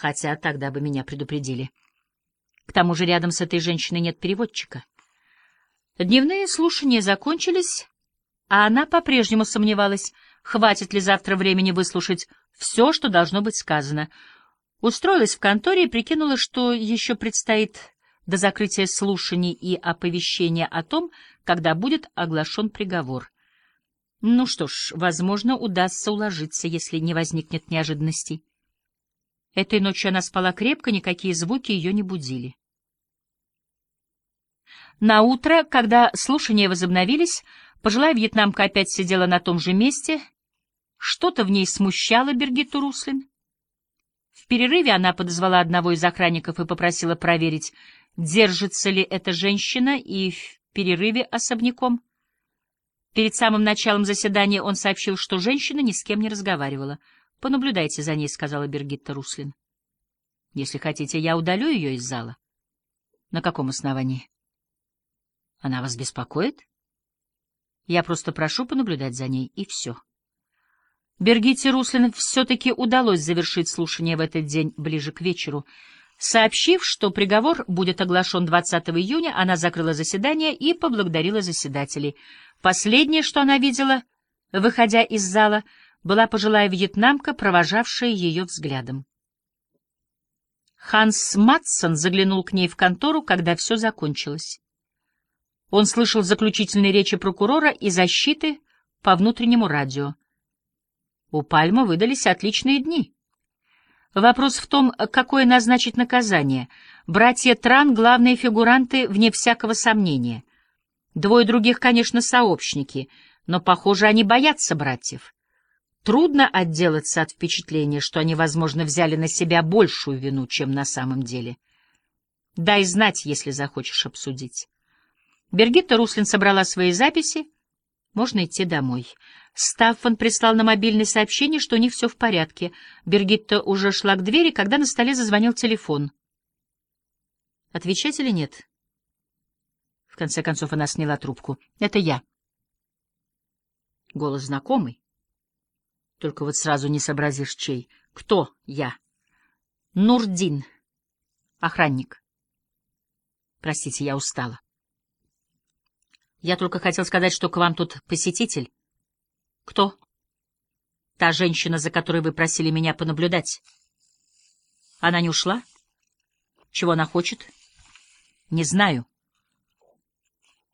хотя тогда бы меня предупредили. К тому же рядом с этой женщиной нет переводчика. Дневные слушания закончились, а она по-прежнему сомневалась, хватит ли завтра времени выслушать все, что должно быть сказано. Устроилась в конторе и прикинула, что еще предстоит до закрытия слушаний и оповещения о том, когда будет оглашен приговор. Ну что ж, возможно, удастся уложиться, если не возникнет неожиданностей. Этой ночью она спала крепко, никакие звуки ее не будили. На утро, когда слушания возобновились, пожилая вьетнамка опять сидела на том же месте. Что-то в ней смущало Бергитту Руслин. В перерыве она подозвала одного из охранников и попросила проверить, держится ли эта женщина, и в перерыве особняком. Перед самым началом заседания он сообщил, что женщина ни с кем не разговаривала. «Понаблюдайте за ней», — сказала Бергитта Руслин. «Если хотите, я удалю ее из зала». «На каком основании?» Она вас беспокоит? Я просто прошу понаблюдать за ней, и все. Бергите Руслин все-таки удалось завершить слушание в этот день ближе к вечеру. Сообщив, что приговор будет оглашен 20 июня, она закрыла заседание и поблагодарила заседателей. Последнее, что она видела, выходя из зала, была пожилая вьетнамка, провожавшая ее взглядом. Ханс Матсон заглянул к ней в контору, когда все закончилось. Он слышал заключительные речи прокурора и защиты по внутреннему радио. У Пальма выдались отличные дни. Вопрос в том, какое назначить наказание. Братья Тран — главные фигуранты, вне всякого сомнения. Двое других, конечно, сообщники, но, похоже, они боятся братьев. Трудно отделаться от впечатления, что они, возможно, взяли на себя большую вину, чем на самом деле. Дай знать, если захочешь обсудить. Бергитта Руслин собрала свои записи. Можно идти домой. Стаффан прислал на мобильный сообщение, что у них все в порядке. Бергитта уже шла к двери, когда на столе зазвонил телефон. Отвечать или нет? В конце концов она сняла трубку. Это я. Голос знакомый. Только вот сразу не сообразишь, чей. Кто я? Нурдин. Охранник. Простите, я устала. Я только хотел сказать, что к вам тут посетитель. Кто? Та женщина, за которой вы просили меня понаблюдать. Она не ушла? Чего она хочет? Не знаю.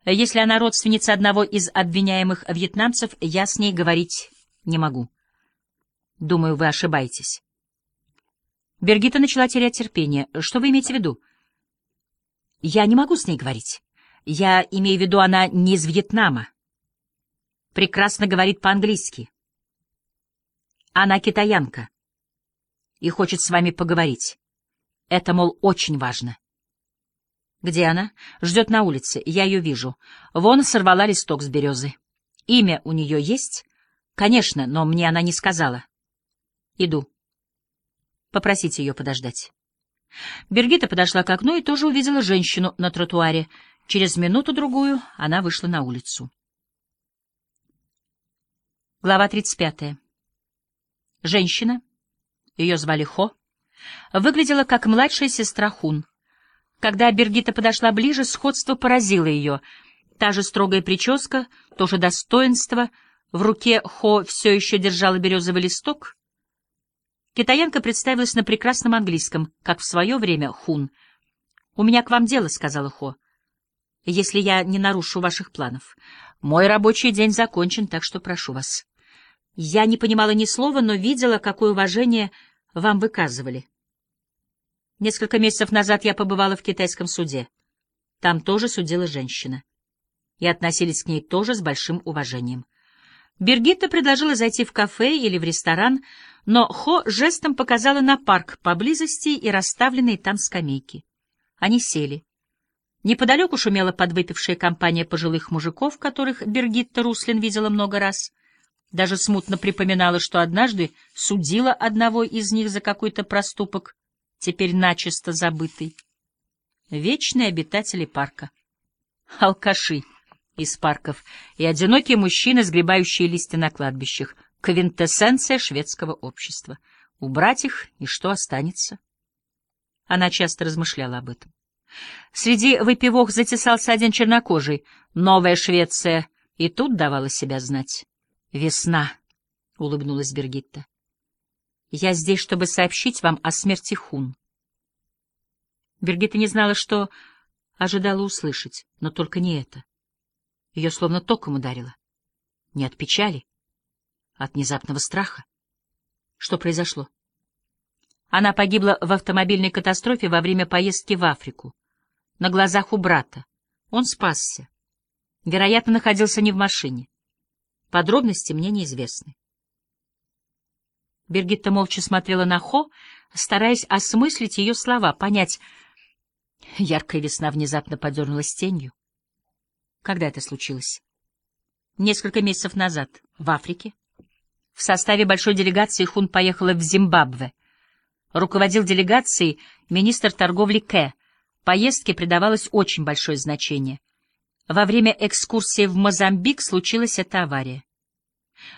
Если она родственница одного из обвиняемых вьетнамцев, я с ней говорить не могу. Думаю, вы ошибаетесь. Бергита начала терять терпение. Что вы имеете в виду? Я не могу с ней говорить. Я имею в виду, она не из Вьетнама. Прекрасно говорит по-английски. Она китаянка и хочет с вами поговорить. Это, мол, очень важно. Где она? Ждет на улице. Я ее вижу. Вон сорвала листок с березы. Имя у нее есть? Конечно, но мне она не сказала. Иду. Попросите ее подождать. Бергита подошла к окну и тоже увидела женщину на тротуаре. Через минуту-другую она вышла на улицу. Глава 35. Женщина, ее звали Хо, выглядела как младшая сестра Хун. Когда Бергита подошла ближе, сходство поразило ее. Та же строгая прическа, то же достоинство. В руке Хо все еще держала березовый листок. Китаянка представилась на прекрасном английском, как в свое время Хун. «У меня к вам дело», — сказала Хо если я не нарушу ваших планов. Мой рабочий день закончен, так что прошу вас. Я не понимала ни слова, но видела, какое уважение вам выказывали. Несколько месяцев назад я побывала в китайском суде. Там тоже судила женщина. И относились к ней тоже с большим уважением. Бергитта предложила зайти в кафе или в ресторан, но Хо жестом показала на парк поблизости и расставленные там скамейки. Они сели. Неподалеку шумела подвыпившая компания пожилых мужиков, которых Бергитта Руслин видела много раз. Даже смутно припоминала, что однажды судила одного из них за какой-то проступок, теперь начисто забытый. Вечные обитатели парка. Алкаши из парков и одинокие мужчины, сгребающие листья на кладбищах. Квинтэссенция шведского общества. Убрать их, и что останется? Она часто размышляла об этом. Среди выпивок затесался один чернокожий. Новая Швеция и тут давала себя знать. «Весна», — улыбнулась Бергитта. «Я здесь, чтобы сообщить вам о смерти Хун». Бергитта не знала, что ожидала услышать, но только не это. Ее словно током ударило. Не от печали, а от внезапного страха. Что произошло? Она погибла в автомобильной катастрофе во время поездки в Африку. На глазах у брата. Он спасся. Вероятно, находился не в машине. Подробности мне неизвестны. Бергитта молча смотрела на Хо, стараясь осмыслить ее слова, понять. Яркая весна внезапно подернулась тенью. Когда это случилось? Несколько месяцев назад, в Африке. В составе большой делегации Хун поехала в Зимбабве. Руководил делегацией министр торговли К. Поездке придавалось очень большое значение. Во время экскурсии в Мозамбик случилась эта авария.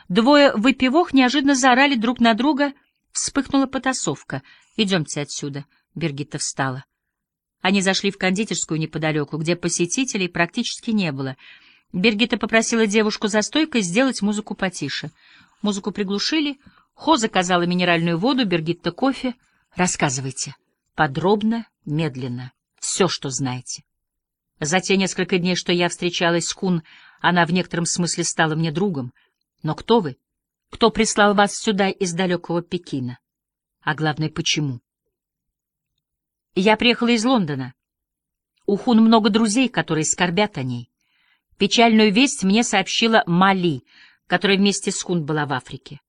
Двое выпивох неожиданно заорали друг на друга, вспыхнула потасовка. «Идемте отсюда», — Бергитта встала. Они зашли в кондитерскую неподалеку, где посетителей практически не было. Бергита попросила девушку за стойкой сделать музыку потише. Музыку приглушили, Хо заказала минеральную воду, Бергитта кофе. Рассказывайте. Подробно, медленно. Все, что знаете. За те несколько дней, что я встречалась с Кун, она в некотором смысле стала мне другом. Но кто вы? Кто прислал вас сюда из далекого Пекина? А главное, почему? Я приехала из Лондона. У Хун много друзей, которые скорбят о ней. Печальную весть мне сообщила Мали, которая вместе с Хун была в Африке.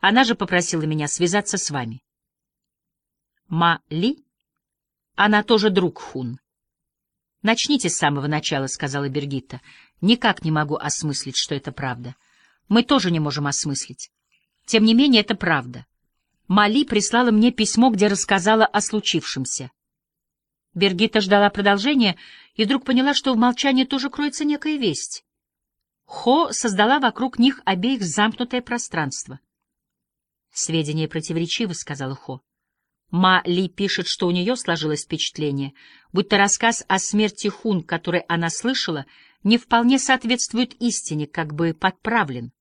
Она же попросила меня связаться с вами. Мали? Она тоже друг Хун. «Начните с самого начала», — сказала Бергитта. «Никак не могу осмыслить, что это правда. Мы тоже не можем осмыслить. Тем не менее, это правда. Мали прислала мне письмо, где рассказала о случившемся. Бергита ждала продолжения и вдруг поняла, что в молчании тоже кроется некая весть. Хо создала вокруг них обеих замкнутое пространство. «Сведения противоречивы», — сказала Хо. Ма Ли пишет, что у нее сложилось впечатление, будто рассказ о смерти Хун, который она слышала, не вполне соответствует истине, как бы подправлен.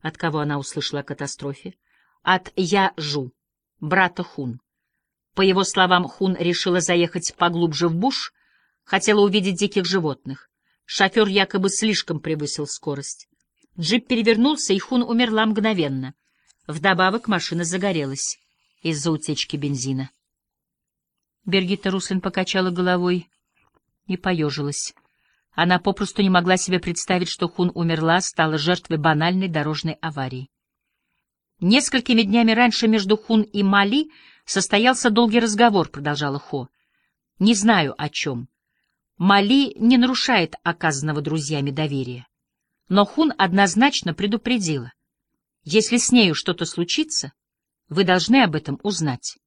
От кого она услышала о катастрофе? От Я Жу, брата Хун. По его словам, Хун решила заехать поглубже в буш, хотела увидеть диких животных. Шофер якобы слишком превысил скорость. Джип перевернулся, и Хун умерла мгновенно. Вдобавок машина загорелась из-за утечки бензина. Бергита Руслин покачала головой и поежилась. Она попросту не могла себе представить, что Хун умерла, стала жертвой банальной дорожной аварии. Несколькими днями раньше между Хун и Мали состоялся долгий разговор, продолжала Хо. Не знаю о чем. Мали не нарушает оказанного друзьями доверия. Но Хун однозначно предупредила. Если с нею что-то случится, вы должны об этом узнать.